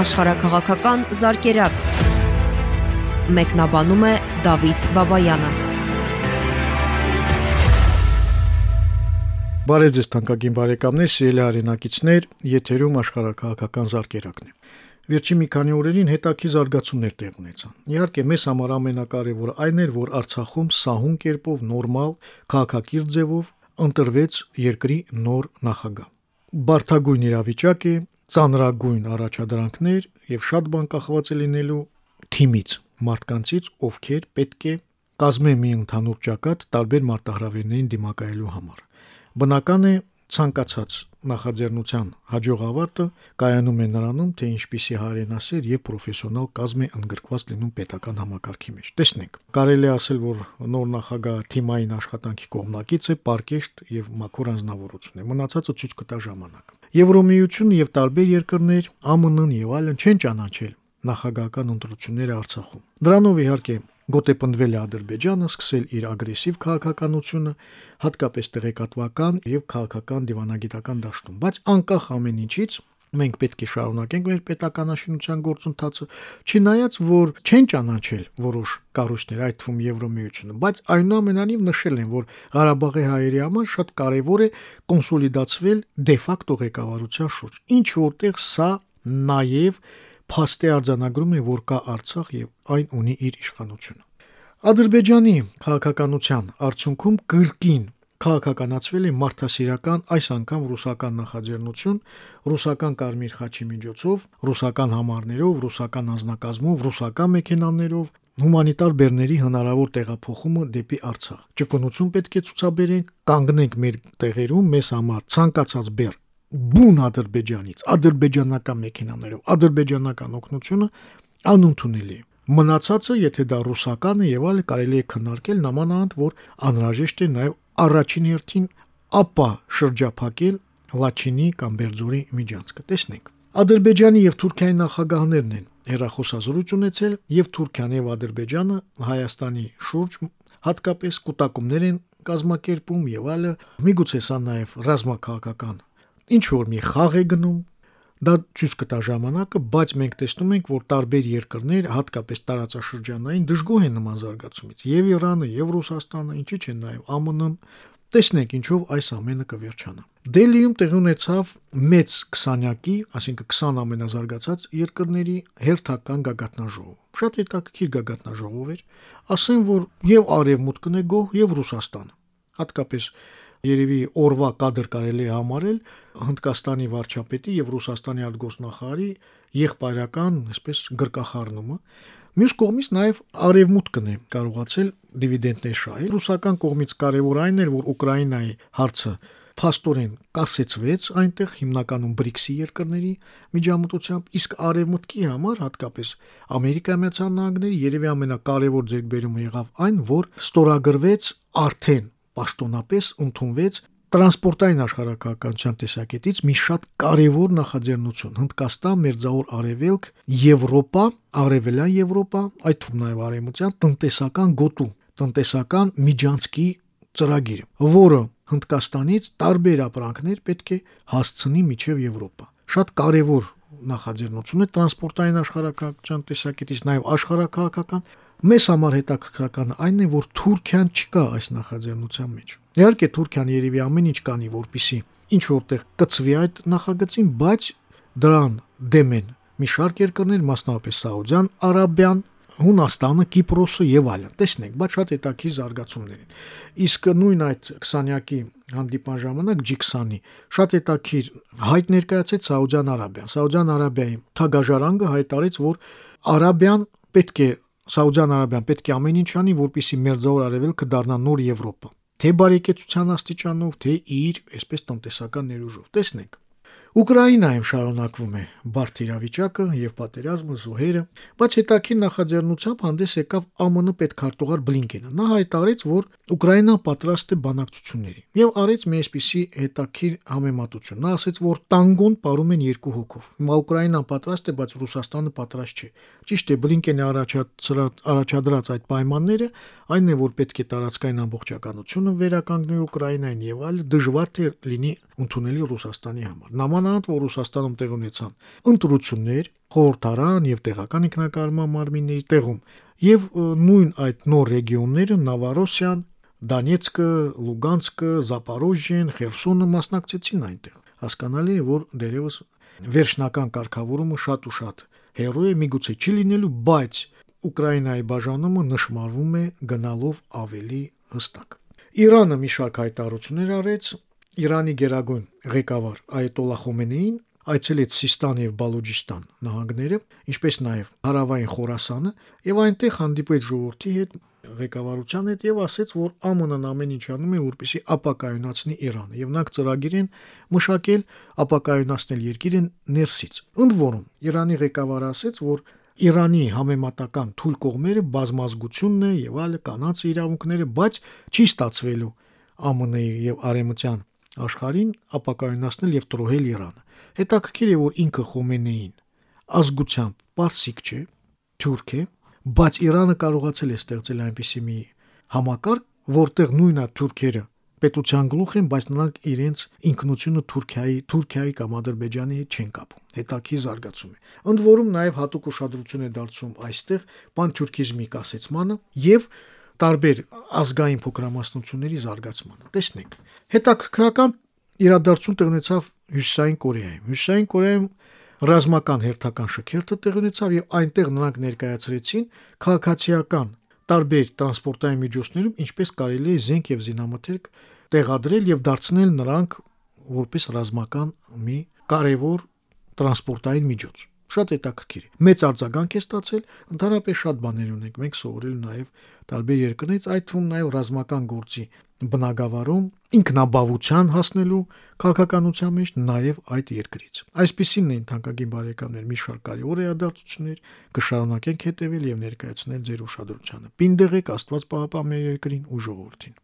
աշխարհակղական զարգերակ։ Մեկնաբանում է Դավիթ Բաբայանը։ Բարև ձեզ թանկագին բարեկամներ, սիրելի հայրենակիցներ, եթերում աշխարհակղական զարգերակն է։ Վերջին մի քանի օրերին հետաքի զարգացումներ տեղ ունեցան։ Իհարկե, մեզ համար ամենակարևորը այն էր, որ Արցախում սահուն կերպով նորմալ քաղաքակիրթ ձևով ընտրվեց երկրի նոր նախագահ։ Բարթագույն իրավիճակ է, ծանրագույն առաջադրանքներ եւ շատ բան կախված է լինելու թիմից, մարդկանցից, ովքեր պետք է կազմեն մի ընդհանուր ճակատ տարբեր մարտահրավերներին դիմակայելու համար։ Բնական է ցանկացած նախաձեռնության հաջող ավարտը կայանում է նրանում, թե ինչպիսի հայրենասեր եւ պրոֆեսիոնալ կազմ է ընդգրկված լինում պետական համակարգի մեջ։ Տեսնենք, կարելի է ասել, որ նոր նախագահ թիմային աշխատանքի կողմնակից է, պարկեշտ եւ մաքուր անznավորություն է։ Մնացածը ցույց կտա ժամանակ։ Եվրոմիությունը եւ տարբեր երկրներ ԱՄՆ-ն եւ այլն չեն ճանաչել նախագահական ընտրությունները Արցախում։ Դրանով իհարկե գոտեպնդվել է Ադրբեջանը, սկսել իր ագրեսիվ քաղաքականությունը, հատկապես տեղեկատվական եւ քաղաքական դիվանագիտական դաշտում, բայց անկախ ամեն ինչից մենք պետք է շարունակենք մեր պետականաշինության գործընթացը, չնայած որ չեն ճանաչել որոշ կառույցներ, այդ թվում Եվրոմիությունը, բայց այնուամենայնիվ նշել են, որ Ղարաբաղի հայերի համար շատ կարևոր է կոնսոլիդացվել դե ֆակտո ղեկավարության շուրջ։ Ինչ որտեղ սա նաև փաստի արձանագրում է, որ կա Արցախ եւ այն ունի իր իշխանությունը։ Ադրբեջանի քաղաքականության արդյունքում կրկին քաղաքականացվել է մարդասիրական այս անգամ ռուսական նախաձեռնություն ռուսական կարմիր խաչի միջոցով, ռուսական համարներով, ռուսական անձնակազմով, ռուսական մեքենաներով հումանիտար բեռների հնարավոր տեղափոխումը դեպի Արցախ։ Ճկունություն պետք է ցուցաբերենք, կանգնենք մեր տեղերում մեզ համար ցանկացած բեռ բուն Ադրբեջանից, ադրբեջանական մեքենաներով, ադրբեջանական օգնությունը անընդունելի է։ Մնացածը, եթե դա ռուսական է եւ այլը, կարելի է քննարկել նամանանդ, որ անհրաժեշտ է նաեւ առաջին հերթին ապա շրջափակել Լաչինի կամ Բերձորի միջանցքը։ Տեսնենք։ Ադրբեջանի եւ Թուրքիայի նախագահներն են հերախոսազրույց ունեցել եւ Թուրքիան եւ Ադրբեջանը Հայաստանի շուրջ հատկապես կൂട്ടակումներ են կազմակերպում եւ այլը։ Միգուցե սա նաեւ ռազմաքաղաքական ինչ որ մի խաղ է գնում, դա ցույց կտա ժամանակը, բայց մենք տեսնում ենք, որ տարբեր երկրներ, հատկապես տարածաշրջանային, դժգոհ են նման զարգացումից։ Եվ Իրանը, եւ Ռուսաստանը, ինչի՞ չէ նաեւ ԱՄՆ-ն, տեսնենք ինչով այս ամենը կվերջանա։ Դելիում տեղի ունեցավ մեծ 20-յակի, այսինքն 20 ամենազարգացած երկրների հերթական գագաթնաժողով։ Շատ հետաքրքիր գագաթնաժողով էր, ասեն որ եւ Արևմուտքն է գոհ, եւ Ռուսաստանը։ Հատկապես երևի օրվա կադր կարելի է համարել Հնդկաստանի վարչապետի եւ Ռուսաստանի արտգործնախարարի եղբայրական, այսպես գրկախառնումը։ Մյուս կողմից նաև արևմուտքն է կարողացել դիվիդենդներ շահել։ Ռուսական կողմից կարևոր այն էր, որ Ուկրաինայի հարցը փաստորեն կասեցվեց այնտեղ հիմնականում BRICS-ի երկրների միջամտությամբ, իսկ արևմուտքի համար հատկապես Ամերիկայի Միացյալ Նահանգների երևի ամենակարևոր ձեռքբերումը եղավ այն, որ ստորագրվեց արդեն պաշտոնապես ընդունվեց տրանսպորտային աշխարհակահաղականության տեսակետից մի շատ կարևոր նախաձեռնություն Հնդկաստան, Մերձավոր Արևելք, Եվրոպա, Արևելյան Եվրոպա, այդ թվում նաև Արևմտյան տնտեսական գոտու, տնտեսական միջանցքի ծրագիր, որը Հնդկաստանից տարբեր ապրանքներ պետք է հասցնի միջև Եվրոպա։ Շատ կարևոր նախաձեռնություն է տրանսպորտային աշխարհակահաղականության տեսակետից, նաև աշխարհակահաղական Մեզ համար հետաքրքրականը այն է, որ Թուրքիան չկա այս նախաձեռնության մեջ։ Իհարկե Թուրքիան երևի ամեն ինչ կանի, որպիսի ինչ որտեղ կծվի այդ նախագծին, բայց դրան դեմ են մի շարք երկրներ, մասնավորապես Սաուդյան Արաբիան, Հունաստանը, Կիպրոսը եւ այլն։ Տեսնենք, բայց շատ հետաքրքիր զարգացումներ են։ Իսկ նույն այդ 20-յակի հանդիպան ժամանակ G20-ի շատ հետաքրքիր հայտ ներկայացեց Սաուդյան Արաբիան։ Սաուդյան Արաբիայի թագաժարանգը հայտարարեց, որ Արաբիան պետք է Սաուդյան Արաբիան պետք է ամեն ինչ անի, որպիսի Մերձավոր Արևելքը դառնա նոր Եվրոպա։ Թե բարեկեցության աստիճանով, թե իր, այսպես տնտեսական ներուժով։ Տեսնենք։ Ուկրաինայում շարունակվում է. Բարդ իրավիճակը եւ պատերազմը զոհերը, բայց հետաքին նախաձեռնությամբ հանդես եկավ ԱՄՆ պետքարտուղար Բլինկենը։ Նա հայտարարեց, որ Ուկրաինան պատրաստ է բանակցությունների եւ արեց մի այսպիսի հետաքին համեմատություն։ Նա ասաց, որ տանգոն ապարում են երկու հոգով։ Հիմա Ուկրաինան պատրաստ է, բայց Ռուսաստանը պատրաստ չէ։ Ճիշտ է, Բլինկենը առաջադրած այդ պայմանները այն է, որ պետք է տարածքային ամբողջականությունը վերականգնի Ուկրաինային եւ այլ դժվար թե լինի ընդունելի Ռուսաստանի համար։ Նաման կանանց, որ Ռուսաստանում տեղ ունեցան, ընտրություններ, խորհրդարան եւ տեղական ինքնակառավարման մարմինների տեղում եւ նույն այդ նոր ռեգիոնները Նավարոսիան, Դանեցկը, Լուգանսկը, Զապարոժիեն, Խերսոնը մասնակցեցին այնտեղ։ Հասկանալի է, որ դերևս վերջնական կարգավորումը շատ ու շատ հերոյ է միգուցե չի լինելու, բայց Ուկրաինայի բաժանումը նշмарվում է գնալով ավելի հստակ։ Իրանը մի շարք հայտարարություններ արեց, Իրանի գերագույն ղեկավար Այետոլլա Խոմենեին այցելեց Սիստան եւ Բալուջիստան նահանգները, ինչպես նաեւ հարավային Խորասանը, եւ այնտեղ հանդիպեց ժողովրդի հետ ղեկավարության հետ եւ ասաց, որ ԱՄՆ-ն ամեն ինչ անում է, որպեսզի ապակայունացնի Իրանը եւ նախ ծրագիր են մշակել ապակայունացնել երկիրը ներսից։ Ընդ որում Իրանի ղեկավարը ասաց, որ Իրանի համեմատական թույլ կողմերը բազմազգությունն է եւ այլ կանանց իրավունքները, բայց չի ստացվելու ԱՄՆ-ի եւ արեմության աշխարհին ապակայունացնել եւ տրոհել Իրանը։ Հետաքրքիր է, որ ինքը Խոմենեին ազգությամբ պարսիկ չէ, թուրք է, բայց Իրանը կարողացել է ստեղծել այնպիսի մի համակարգ, որտեղ նույնա թուրքերը պետության գլուխ են, բայց նրանք իրենց ինքնությունը Թուրքիայի, Թուրքիայի կամ Ադրբեջանի հետ չեն կապում։ Հետաքի զարգացում է։ Ընդ որում նաև հատուկ ուշադրություն է դարձում այստեղ պանթյուրքիզմի կասեցմանը եւ տարբեր ազգային փոքրամասնությունների զարգացմանը։ Տեսնենք։ Հետաքրքրական իրադարձություն տեղ ունեցավ Հյուսիսային Կորեայում։ Հյուսիսային Կորեայում ռազմական հերթական շքերթը տեղ ունեցավ եւ այնտեղ նրանք ներկայացրեցին քաղաքացիական տարբեր տրանսպորտային միջոցներում ինչպես կարելի է զենք եւ զինամթերք տեղադրել եւ դարձնել նրանք որպես ռազմական մի կարևոր տրանսպորտային միջոց շատ հետաքրքիր է։ Մեծ արձագանք է ստացել, ընդհանրապես շատ բաներ ունենք մենք սովորել նաև տարբեր երկրներից, այդ թվում նաև ռազմական գործի բնագավառում ինքնաբավության հասնելու քաղաքականության մեջ նաև այդ երկրից։ Այսպիսին են թանկագին բարեկամներ մի շարք կարևոր իրադարձություններ, կշարունակենք հետևել եւ ներկայացնել ձեր ուշադրությանը։ Պինդեղեք Աստված պահապան մեր երկրին ու ժողովրդին։